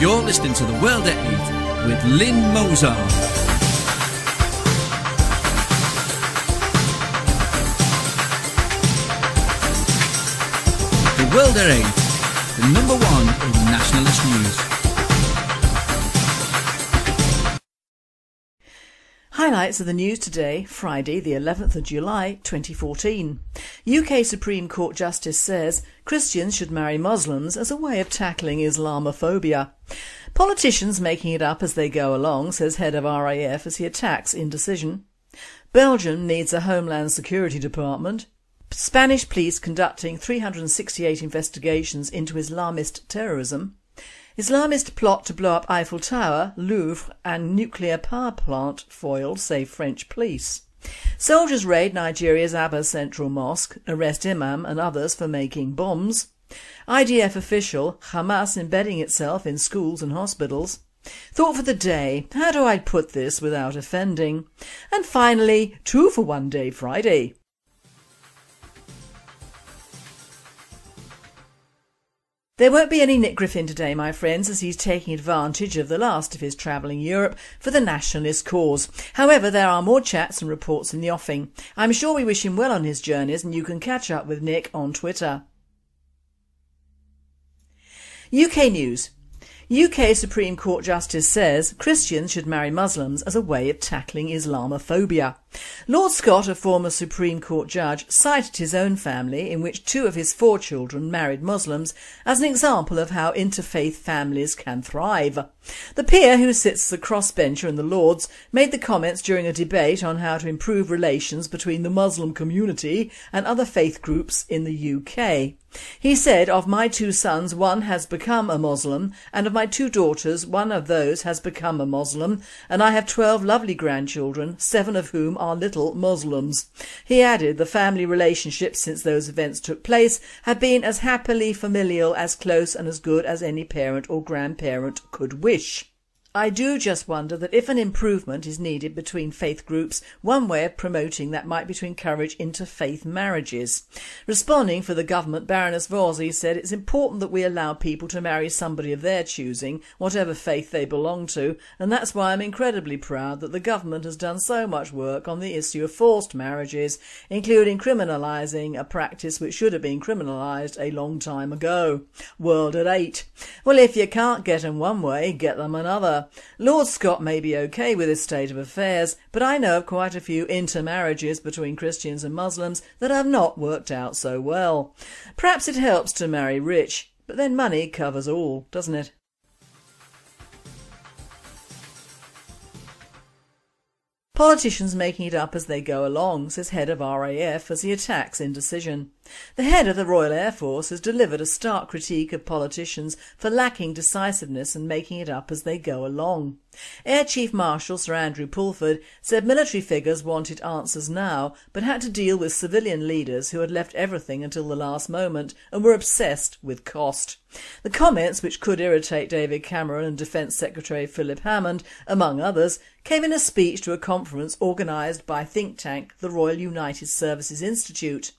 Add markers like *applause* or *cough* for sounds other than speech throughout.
You're listening to The World at 8 with Lynne Mozar. The World at 8, the number one in nationalist news. Highlights of the news today, Friday the 11th of July 2014. UK Supreme Court Justice says Christians should marry Muslims as a way of tackling Islamophobia. Politicians making it up as they go along, says head of RAF as he attacks indecision. Belgium needs a Homeland Security Department. Spanish police conducting 368 investigations into Islamist terrorism. Islamist plot to blow up Eiffel Tower, Louvre and nuclear power plant foiled, say French police. Soldiers raid Nigeria's Aba Central Mosque, arrest Imam and others for making bombs. IDF official, Hamas embedding itself in schools and hospitals. Thought for the day, how do I put this without offending? And finally, two for one day Friday. There won't be any Nick Griffin today, my friends, as he's taking advantage of the last of his travelling Europe for the nationalist cause. However, there are more chats and reports in the offing. I'm sure we wish him well on his journeys and you can catch up with Nick on Twitter. UK News UK Supreme Court Justice says Christians should marry Muslims as a way of tackling Islamophobia. Lord Scott, a former Supreme Court judge, cited his own family, in which two of his four children married Muslims, as an example of how interfaith families can thrive. The peer, who sits a crossbencher in the Lords, made the comments during a debate on how to improve relations between the Muslim community and other faith groups in the UK. He said, of my two sons, one has become a Muslim, and of my two daughters, one of those has become a Muslim, and I have twelve lovely grandchildren, seven of whom are little Muslims. He added the family relationships since those events took place have been as happily familial, as close and as good as any parent or grandparent could wish. I do just wonder that if an improvement is needed between faith groups, one way of promoting that might be to encourage interfaith marriages. Responding for the government, Baroness Warsi said it's important that we allow people to marry somebody of their choosing, whatever faith they belong to, and that's why I'm incredibly proud that the government has done so much work on the issue of forced marriages, including criminalising a practice which should have been criminalised a long time ago. World at eight. Well, if you can't get them one way, get them another. Lord Scott may be okay with this state of affairs, but I know of quite a few intermarriages between Christians and Muslims that have not worked out so well. Perhaps it helps to marry rich, but then money covers all, doesn't it? Politicians making it up as they go along, says head of RAF as he attacks indecision. The head of the Royal Air Force has delivered a stark critique of politicians for lacking decisiveness and making it up as they go along. Air Chief Marshal Sir Andrew Pulford said military figures wanted answers now but had to deal with civilian leaders who had left everything until the last moment and were obsessed with cost. The comments, which could irritate David Cameron and Defence Secretary Philip Hammond, among others, came in a speech to a conference organised by think tank the Royal United Services Institute.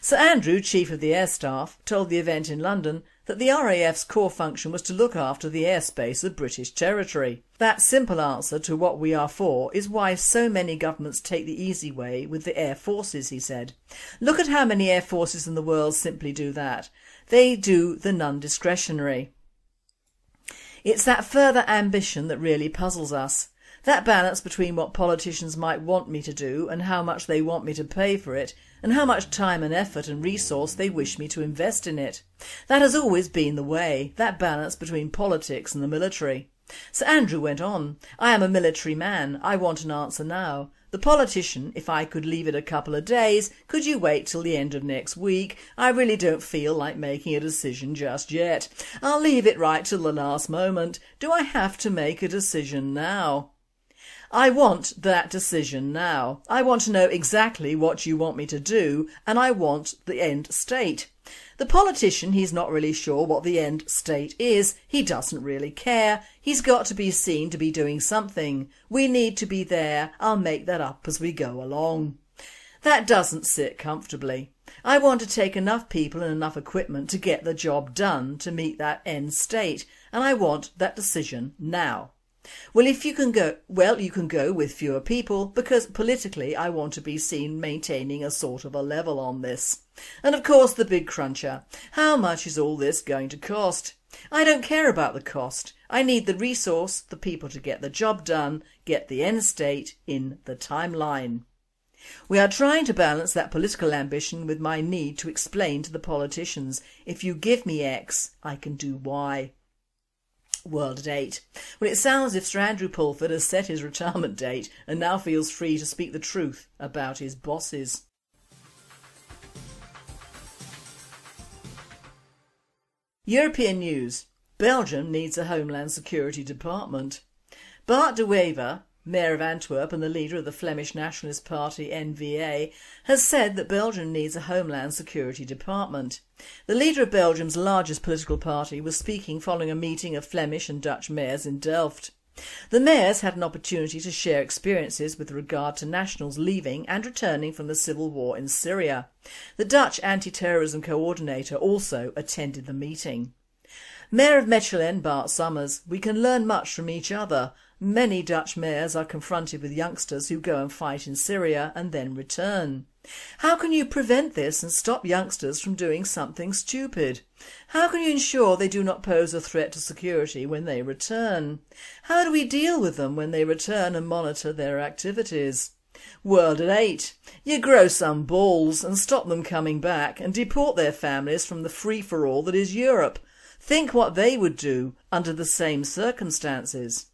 Sir Andrew, Chief of the Air Staff, told the event in London that the RAF's core function was to look after the airspace of British territory. That simple answer to what we are for is why so many governments take the easy way with the air forces, he said. Look at how many air forces in the world simply do that. They do the non-discretionary. It's that further ambition that really puzzles us. That balance between what politicians might want me to do and how much they want me to pay for it and how much time and effort and resource they wish me to invest in it. That has always been the way, that balance between politics and the military. Sir Andrew went on, I am a military man, I want an answer now. The politician, if I could leave it a couple of days, could you wait till the end of next week? I really don't feel like making a decision just yet. I'll leave it right till the last moment. Do I have to make a decision now? I want that decision now. I want to know exactly what you want me to do and I want the end state. The politician, he's not really sure what the end state is, he doesn't really care, he's got to be seen to be doing something. We need to be there, I'll make that up as we go along. That doesn't sit comfortably. I want to take enough people and enough equipment to get the job done to meet that end state and I want that decision now. Well if you can go, well you can go with fewer people because politically I want to be seen maintaining a sort of a level on this. And of course the big cruncher, how much is all this going to cost? I don't care about the cost, I need the resource, the people to get the job done, get the end state in the timeline. We are trying to balance that political ambition with my need to explain to the politicians, if you give me X, I can do Y. World at 8. Well it sounds as if Sir Andrew Pulford has set his retirement date and now feels free to speak the truth about his bosses. European news. Belgium needs a Homeland Security Department. Bart de Wever, Mayor of Antwerp and the leader of the Flemish Nationalist Party NVA, has said that Belgium needs a Homeland Security Department. The leader of Belgium's largest political party was speaking following a meeting of Flemish and Dutch mayors in Delft. The mayors had an opportunity to share experiences with regard to nationals leaving and returning from the civil war in Syria. The Dutch anti-terrorism coordinator also attended the meeting. Mayor of Mechelen, Bart Somers, we can learn much from each other. Many Dutch mayors are confronted with youngsters who go and fight in Syria and then return. How can you prevent this and stop youngsters from doing something stupid? How can you ensure they do not pose a threat to security when they return? How do we deal with them when they return and monitor their activities? World at 8. You grow some balls and stop them coming back and deport their families from the free-for-all that is Europe. Think what they would do under the same circumstances.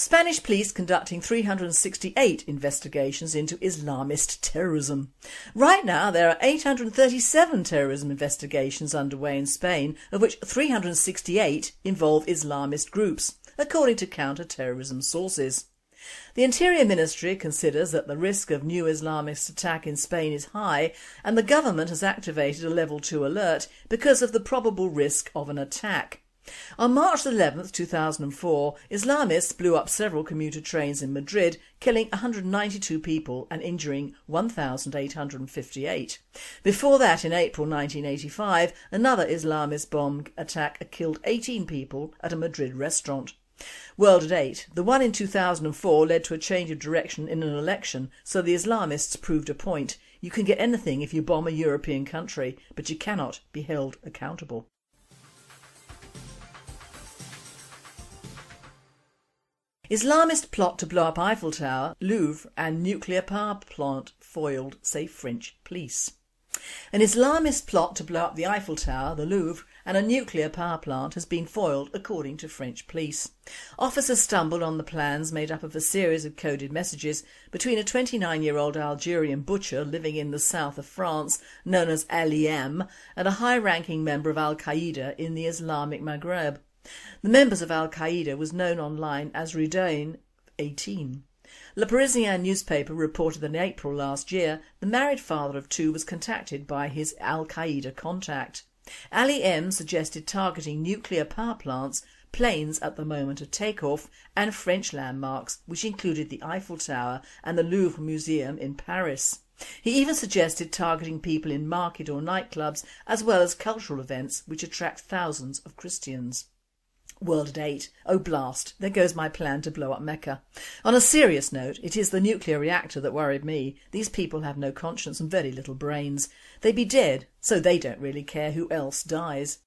Spanish police conducting 368 investigations into Islamist terrorism. Right now there are 837 terrorism investigations underway in Spain, of which 368 involve Islamist groups, according to counter-terrorism sources. The Interior Ministry considers that the risk of new Islamist attack in Spain is high and the government has activated a level 2 alert because of the probable risk of an attack. On March 11, 2004, Islamists blew up several commuter trains in Madrid, killing 192 people and injuring 1,858. Before that, in April 1985, another Islamist bomb attack killed 18 people at a Madrid restaurant. World at 8. The one in 2004 led to a change of direction in an election, so the Islamists proved a point. You can get anything if you bomb a European country, but you cannot be held accountable. Islamist plot to blow up Eiffel Tower, Louvre and nuclear power plant foiled, say French police. An Islamist plot to blow up the Eiffel Tower, the Louvre and a nuclear power plant has been foiled according to French police. Officers stumbled on the plans made up of a series of coded messages between a 29-year-old Algerian butcher living in the south of France known as Ali M and a high-ranking member of Al-Qaeda in the Islamic Maghreb. The members of Al-Qaeda was known online as Rudain 18. Le Parisien newspaper reported that in April last year the married father of two was contacted by his Al-Qaeda contact. Ali M suggested targeting nuclear power plants, planes at the moment of takeoff and French landmarks which included the Eiffel Tower and the Louvre Museum in Paris. He even suggested targeting people in market or nightclubs as well as cultural events which attract thousands of Christians. World at 8. Oh blast, there goes my plan to blow up Mecca. On a serious note, it is the nuclear reactor that worried me. These people have no conscience and very little brains. They'd be dead, so they don't really care who else dies.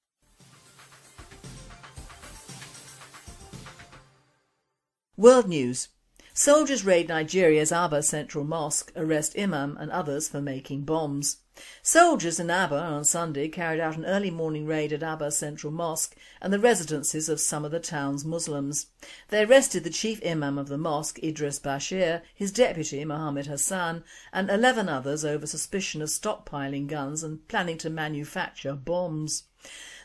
World News Soldiers raid Nigeria's Aba Central Mosque, arrest Imam and others for making bombs. Soldiers in Aba on Sunday carried out an early morning raid at Aba Central Mosque and the residences of some of the town's Muslims. They arrested the chief imam of the mosque, Idris Bashir, his deputy, Mohammed Hassan and 11 others over suspicion of stockpiling guns and planning to manufacture bombs.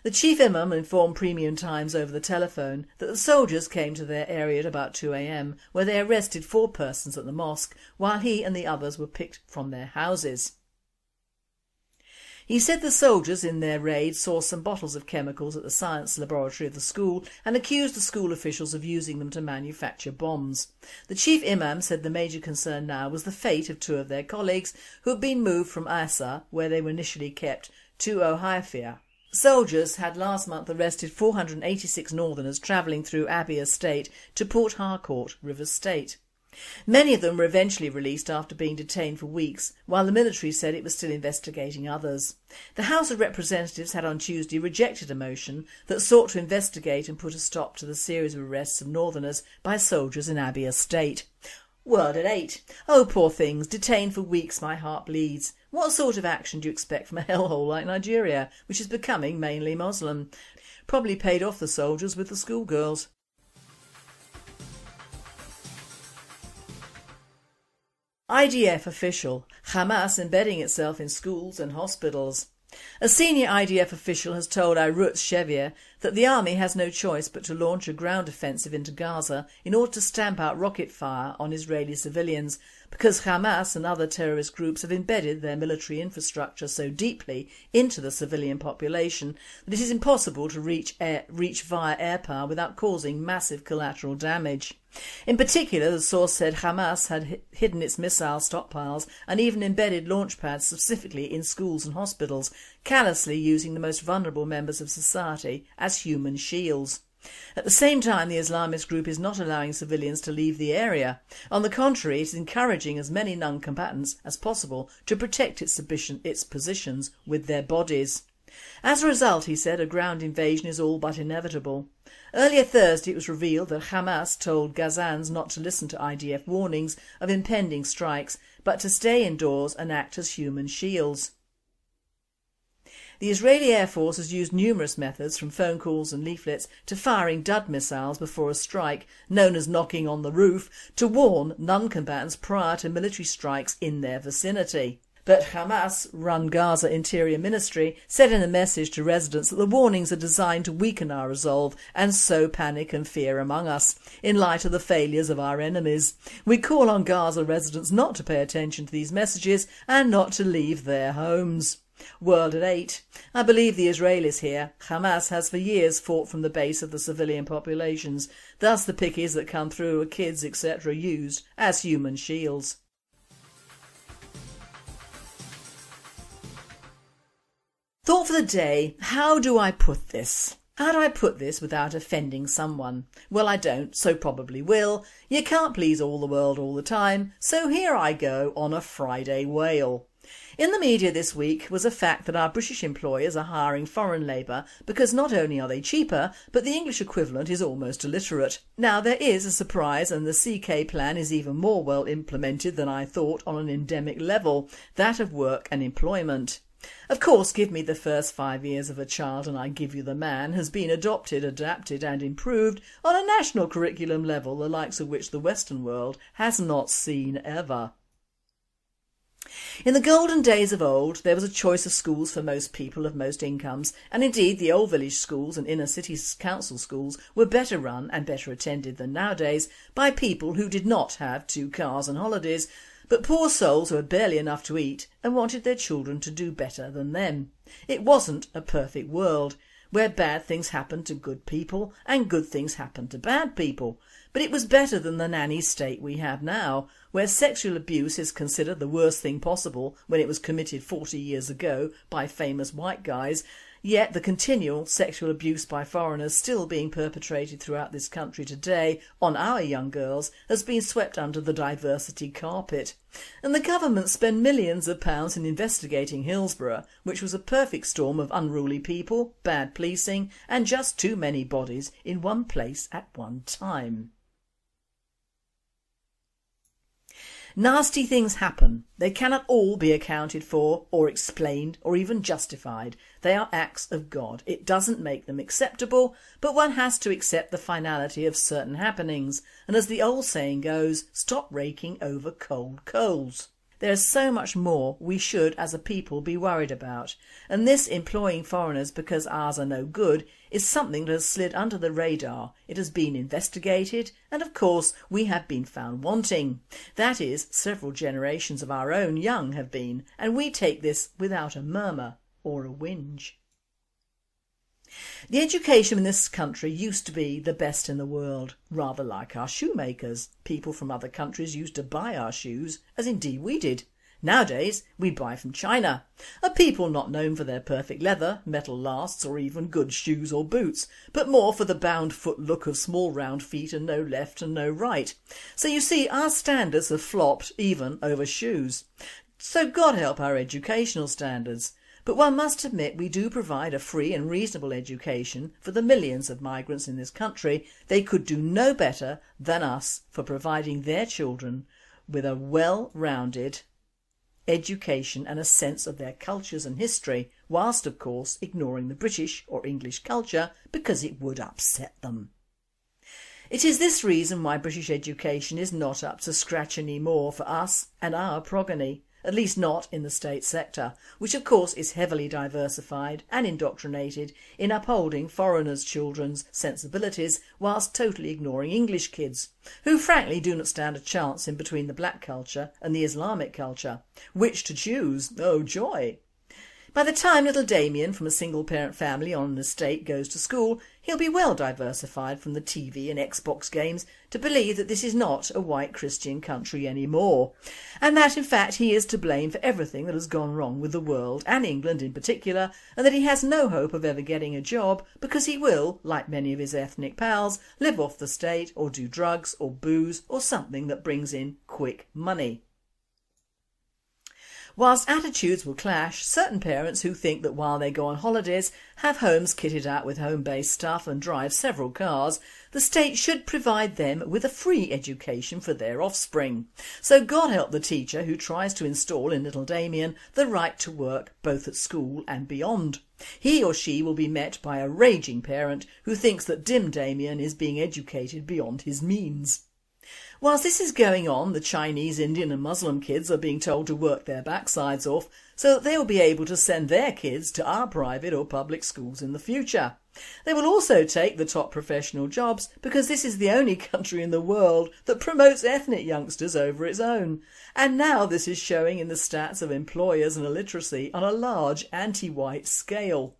The chief imam informed Premium Times over the telephone that the soldiers came to their area at about 2am where they arrested four persons at the mosque while he and the others were picked from their houses. He said the soldiers in their raid saw some bottles of chemicals at the science laboratory of the school and accused the school officials of using them to manufacture bombs. The chief imam said the major concern now was the fate of two of their colleagues who had been moved from Asa, where they were initially kept, to Ohafia. Soldiers had last month arrested 486 northerners travelling through Abia State to Port Harcourt, Rivers State. Many of them were eventually released after being detained for weeks, while the military said it was still investigating others. The House of Representatives had on Tuesday rejected a motion that sought to investigate and put a stop to the series of arrests of northerners by soldiers in Abia State. World at 8. Oh poor things, detained for weeks my heart bleeds. What sort of action do you expect from a *laughs* hellhole like Nigeria, which is becoming mainly Muslim? Probably paid off the soldiers with the schoolgirls. IDF official, Hamas embedding itself in schools and hospitals. A senior IDF official has told Arutz Sheva that the army has no choice but to launch a ground offensive into Gaza in order to stamp out rocket fire on Israeli civilians because Hamas and other terrorist groups have embedded their military infrastructure so deeply into the civilian population that it is impossible to reach, air, reach via air power without causing massive collateral damage. In particular, the source said Hamas had hidden its missile stockpiles and even embedded launch pads specifically in schools and hospitals, callously using the most vulnerable members of society as human shields. At the same time the Islamist group is not allowing civilians to leave the area. On the contrary it is encouraging as many non-combatants as possible to protect its, its positions with their bodies. As a result, he said, a ground invasion is all but inevitable. Earlier Thursday it was revealed that Hamas told Gazans not to listen to IDF warnings of impending strikes but to stay indoors and act as human shields. The Israeli Air Force has used numerous methods from phone calls and leaflets to firing Dud missiles before a strike, known as knocking on the roof, to warn non-combatants prior to military strikes in their vicinity. But Hamas-run Gaza Interior Ministry said in a message to residents that the warnings are designed to weaken our resolve and sow panic and fear among us, in light of the failures of our enemies. We call on Gaza residents not to pay attention to these messages and not to leave their homes. World at 8. I believe the Israelis here. Hamas has for years fought from the base of the civilian populations, thus the pickies that come through are kids etc. used as human shields. Thought for the day, how do I put this? How do I put this without offending someone? Well I don't, so probably will. You can't please all the world all the time, so here I go on a Friday wail. In the media this week was a fact that our British employers are hiring foreign labour because not only are they cheaper but the English equivalent is almost illiterate. Now there is a surprise and the CK plan is even more well implemented than I thought on an endemic level, that of work and employment. Of course give me the first five years of a child and I give you the man has been adopted, adapted and improved on a national curriculum level the likes of which the western world has not seen ever. In the golden days of old there was a choice of schools for most people of most incomes and indeed the old village schools and inner city council schools were better run and better attended than nowadays by people who did not have two cars and holidays but poor souls who had barely enough to eat and wanted their children to do better than them. It wasn't a perfect world where bad things happened to good people and good things happened to bad people. But it was better than the nanny state we have now, where sexual abuse is considered the worst thing possible when it was committed 40 years ago by famous white guys Yet the continual sexual abuse by foreigners still being perpetrated throughout this country today on our young girls has been swept under the diversity carpet. And the government spend millions of pounds in investigating Hillsborough, which was a perfect storm of unruly people, bad policing and just too many bodies in one place at one time. Nasty things happen. They cannot all be accounted for or explained or even justified. They are acts of God. It doesn't make them acceptable, but one has to accept the finality of certain happenings. And as the old saying goes, stop raking over cold coals. There is so much more we should as a people be worried about and this employing foreigners because ours are no good is something that has slid under the radar, it has been investigated and of course we have been found wanting. That is, several generations of our own young have been and we take this without a murmur or a whinge. The education in this country used to be the best in the world, rather like our shoemakers. People from other countries used to buy our shoes, as indeed we did. Nowadays we buy from China, a people not known for their perfect leather, metal lasts or even good shoes or boots, but more for the bound foot look of small round feet and no left and no right. So you see our standards have flopped even over shoes. So God help our educational standards. But one must admit we do provide a free and reasonable education for the millions of migrants in this country. They could do no better than us for providing their children with a well-rounded education and a sense of their cultures and history, whilst of course ignoring the British or English culture because it would upset them. It is this reason why British education is not up to scratch any more for us and our progeny at least not in the state sector, which of course is heavily diversified and indoctrinated in upholding foreigners' children's sensibilities whilst totally ignoring English kids, who frankly do not stand a chance in between the black culture and the Islamic culture. Which to choose? Oh joy! By the time little Damien from a single parent family on an estate goes to school, he'll be well diversified from the TV and Xbox games to believe that this is not a white Christian country anymore, and that in fact he is to blame for everything that has gone wrong with the world and England in particular, and that he has no hope of ever getting a job because he will, like many of his ethnic pals, live off the state or do drugs or booze or something that brings in quick money. Whilst attitudes will clash, certain parents who think that while they go on holidays, have homes kitted out with home-based stuff and drive several cars, the state should provide them with a free education for their offspring. So God help the teacher who tries to install in little Damien the right to work both at school and beyond. He or she will be met by a raging parent who thinks that dim Damien is being educated beyond his means. Whilst this is going on, the Chinese, Indian and Muslim kids are being told to work their backsides off so that they will be able to send their kids to our private or public schools in the future. They will also take the top professional jobs because this is the only *laughs* country in the world that promotes ethnic youngsters over its own. And now this is showing in the stats of employers and illiteracy on a large anti-white scale.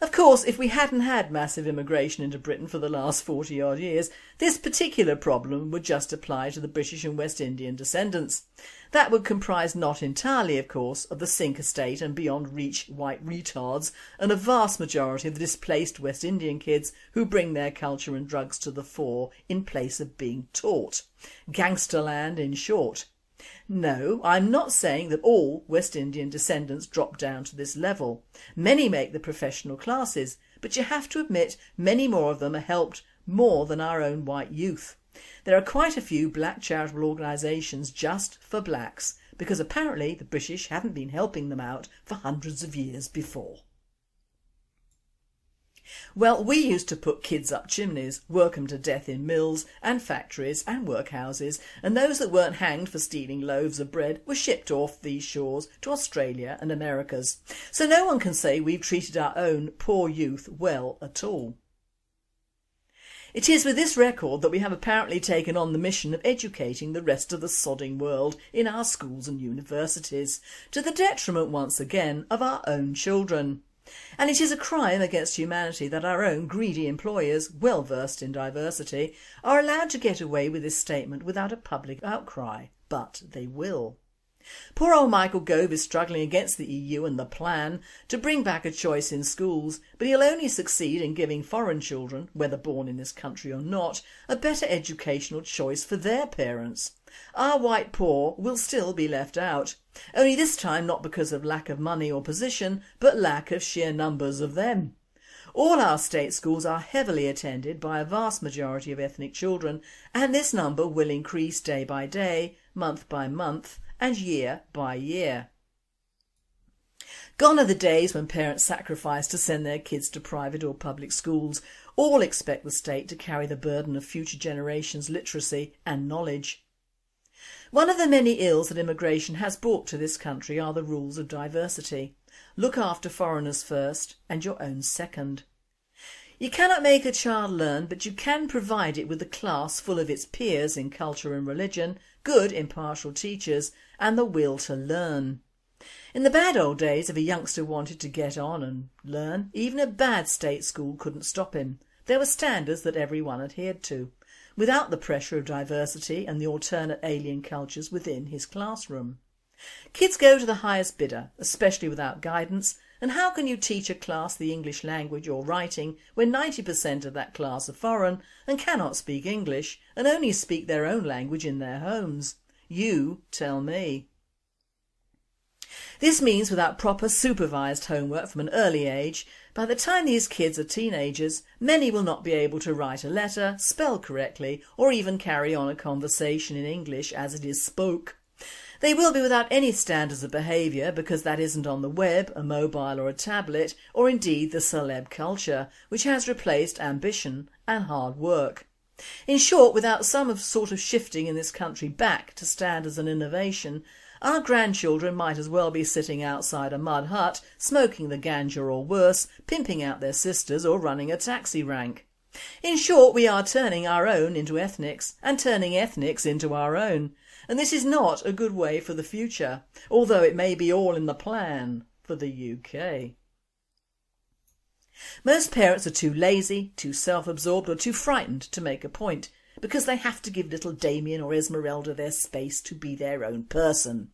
Of course, if we hadn't had massive immigration into Britain for the last 40 odd years, this particular problem would just apply to the British and West Indian descendants. That would comprise not entirely, of course, of the sink estate and beyond reach white retards and a vast majority of the displaced West Indian kids who bring their culture and drugs to the fore in place of being taught. Gangsterland in short. No, I'm not saying that all West Indian descendants drop down to this level. Many make the professional classes, but you have to admit many more of them are helped more than our own white youth. There are quite a few black charitable organisations just for blacks because apparently the British haven't been helping them out for hundreds of years before. Well, we used to put kids up chimneys, work 'em to death in mills and factories and workhouses, and those that weren't hanged for stealing loaves of bread were shipped off these shores to Australia and Americas. So no one can say we've treated our own poor youth well at all. It is with this record that we have apparently taken on the mission of educating the rest of the sodding world in our schools and universities, to the detriment once again of our own children. And it is a crime against humanity that our own greedy employers, well versed in diversity, are allowed to get away with this statement without a public outcry, but they will. Poor old Michael Gove is struggling against the EU and the plan to bring back a choice in schools, but he'll only succeed in giving foreign children, whether born in this country or not, a better educational choice for their parents. Our white poor will still be left out, only this time not because of lack of money or position, but lack of sheer numbers of them. All our state schools are heavily attended by a vast majority of ethnic children and this number will increase day by day, month by month and year by year. Gone are the days when parents sacrifice to send their kids to private or public schools. All expect the state to carry the burden of future generations' literacy and knowledge. One of the many ills that immigration has brought to this country are the rules of diversity. Look after foreigners first and your own second. You cannot make a child learn but you can provide it with a class full of its peers in culture and religion, good impartial teachers and the will to learn. In the bad old days if a youngster wanted to get on and learn, even a bad state school couldn't stop him. There were standards that everyone adhered to, without the pressure of diversity and the alternate alien cultures within his classroom. Kids go to the highest bidder, especially without guidance, and how can you teach a class the English language or writing when 90% of that class are foreign and cannot speak English and only speak their own language in their homes? You tell me. This means without proper supervised homework from an early age, by the time these kids are teenagers, many will not be able to write a letter, spell correctly or even carry on a conversation in English as it is spoke. They will be without any standards of behaviour because that isn't on the web, a mobile or a tablet or indeed the celeb culture which has replaced ambition and hard work. In short, without some sort of shifting in this country back to standards and innovation, our grandchildren might as well be sitting outside a mud hut, smoking the ganja or worse, pimping out their sisters or running a taxi rank. In short, we are turning our own into ethnics and turning ethnics into our own. And this is not a good way for the future, although it may be all in the plan for the UK. Most parents are too lazy, too self-absorbed or too frightened to make a point because they have to give little Damien or Esmeralda their space to be their own person.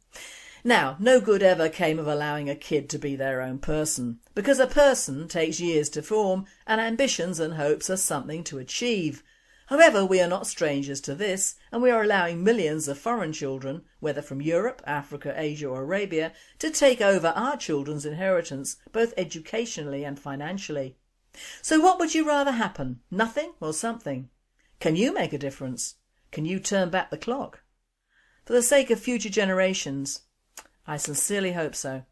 Now, no good ever came of allowing a kid to be their own person, because a person takes years to form and ambitions and hopes are something to achieve. However, we are not strangers to this and we are allowing millions of foreign children, whether from Europe, Africa, Asia or Arabia, to take over our children's inheritance, both educationally and financially. So what would you rather happen, nothing or something? Can you make a difference? Can you turn back the clock? For the sake of future generations, I sincerely hope so.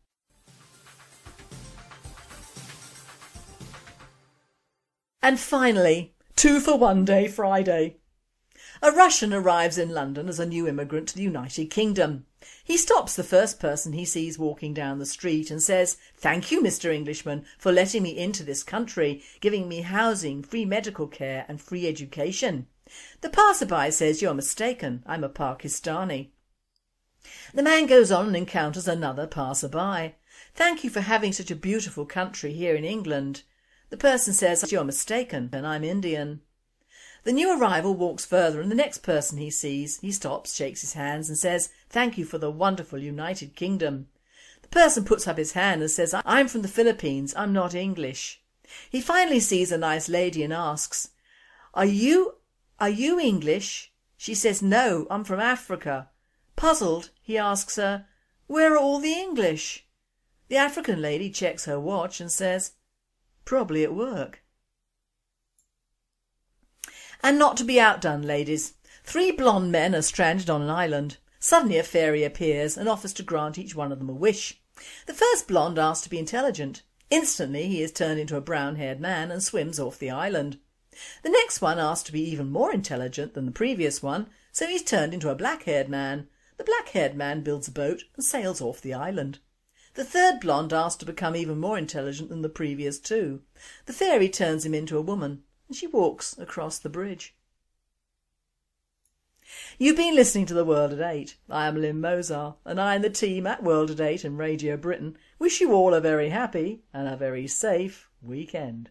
And finally, two for one day Friday. A Russian arrives in London as a new immigrant to the United Kingdom. He stops the first person he sees walking down the street and says, thank you Mr Englishman for letting me into this country, giving me housing, free medical care and free education. The passerby says you're mistaken, I'm a Pakistani. The man goes on and encounters another passerby. Thank you for having such a beautiful country here in England. The person says you're mistaken and I'm Indian. The new arrival walks further and the next person he sees, he stops, shakes his hands and says, thank you for the wonderful United Kingdom. The person puts up his hand and says, I'm from the Philippines, I'm not English. He finally sees a nice lady and asks, are you, are you English? She says, no, I'm from Africa. Puzzled, he asks her, where are all the English? The African lady checks her watch and says, probably at work. And not to be outdone, ladies. Three blonde men are stranded on an island. Suddenly a fairy appears and offers to grant each one of them a wish. The first blonde asks to be intelligent. Instantly he is turned into a brown-haired man and swims off the island. The next one asks to be even more intelligent than the previous one, so he's turned into a black-haired man. The black-haired man builds a boat and sails off the island. The third blonde asks to become even more intelligent than the previous two. The fairy turns him into a woman and she walks across the bridge. You've been listening to The World at 8. I am Lynne Mozar and I and the team at World at 8 and Radio Britain wish you all a very happy and a very safe weekend.